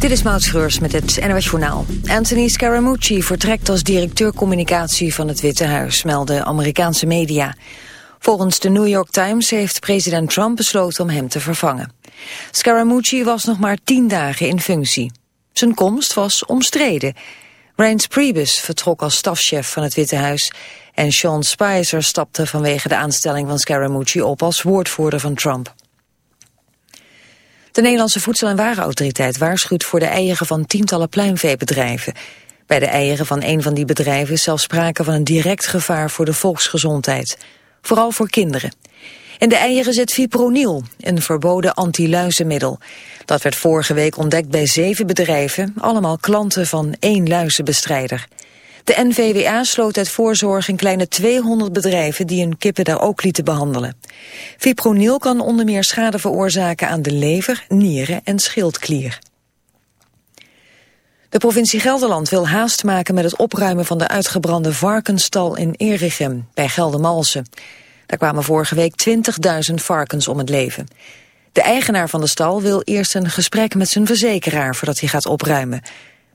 Dit is Maud Schreurs met het NOS Journaal. Anthony Scaramucci vertrekt als directeur communicatie van het Witte Huis, melden Amerikaanse media. Volgens de New York Times heeft president Trump besloten om hem te vervangen. Scaramucci was nog maar tien dagen in functie. Zijn komst was omstreden. Reince Priebus vertrok als stafchef van het Witte Huis... en Sean Spicer stapte vanwege de aanstelling van Scaramucci op als woordvoerder van Trump. De Nederlandse Voedsel- en Warenautoriteit waarschuwt voor de eieren van tientallen pluimveebedrijven. Bij de eieren van een van die bedrijven is zelfs sprake van een direct gevaar voor de volksgezondheid. Vooral voor kinderen. In de eieren zit fipronil, een verboden antiluizenmiddel. Dat werd vorige week ontdekt bij zeven bedrijven, allemaal klanten van één luizenbestrijder. De NVWA sloot uit voorzorg een kleine 200 bedrijven die hun kippen daar ook lieten behandelen. Fipronil kan onder meer schade veroorzaken aan de lever, nieren en schildklier. De provincie Gelderland wil haast maken met het opruimen van de uitgebrande varkensstal in Erichem bij Geldermalsen. Daar kwamen vorige week 20.000 varkens om het leven. De eigenaar van de stal wil eerst een gesprek met zijn verzekeraar voordat hij gaat opruimen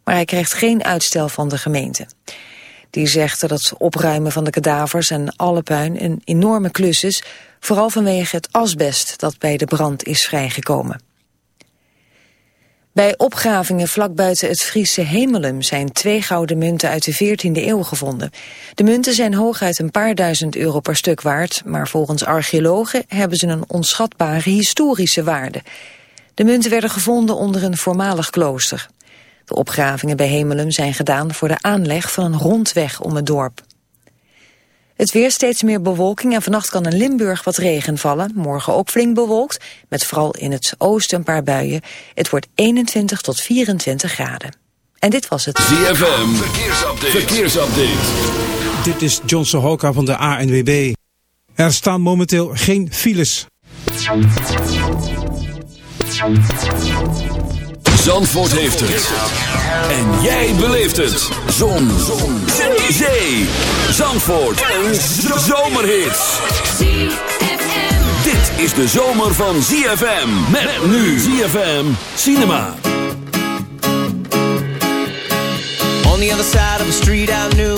maar hij krijgt geen uitstel van de gemeente. Die zegt dat het opruimen van de kadavers en alle puin een enorme klus is, vooral vanwege het asbest dat bij de brand is vrijgekomen. Bij opgravingen vlak buiten het Friese Hemelum zijn twee gouden munten uit de 14e eeuw gevonden. De munten zijn hooguit een paar duizend euro per stuk waard, maar volgens archeologen hebben ze een onschatbare historische waarde. De munten werden gevonden onder een voormalig klooster. De opgravingen bij Hemelum zijn gedaan voor de aanleg van een rondweg om het dorp. Het weer steeds meer bewolking en vannacht kan in Limburg wat regen vallen. Morgen ook flink bewolkt, met vooral in het oosten een paar buien. Het wordt 21 tot 24 graden. En dit was het. ZFM, verkeersupdate. verkeersupdate. Dit is John Sohoka van de ANWB. Er staan momenteel geen files. Zandvoort heeft het. En jij beleeft het. Zon. Zon. Zee. Zandvoort. Een zomerhit. Dit is de zomer van ZFM. Met nu ZFM Cinema. On the other side of the street I knew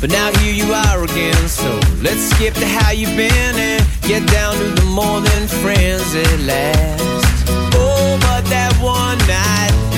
But now here you are again. So let's skip to how you've been And get down to the more than friends at last. Oh, but that one night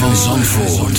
Van Zandvoort.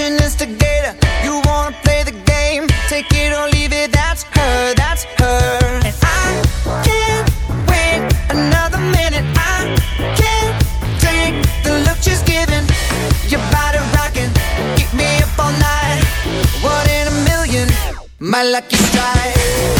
an instigator. You wanna play the game, take it or leave it. That's her, that's her. And I can't wait another minute. I can't take the look she's giving. Your body rocking, keep me up all night. One in a million, my lucky strike.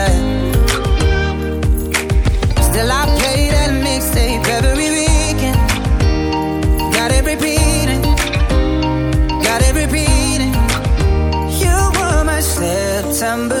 September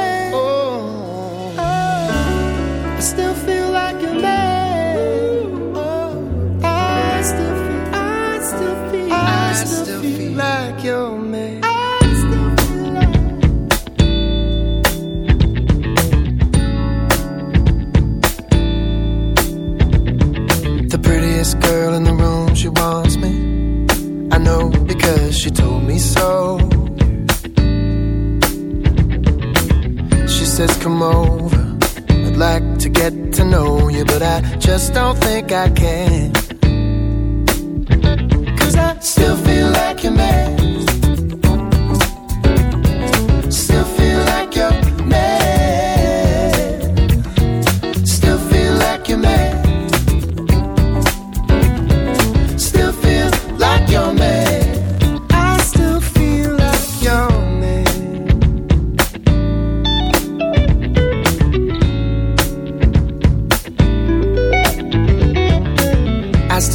I still feel like your man. I still feel like. The prettiest girl in the room, she wants me. I know because she told me so. She says, Come over. I'd like to get to know you, but I just don't think I can. Still feel like your man.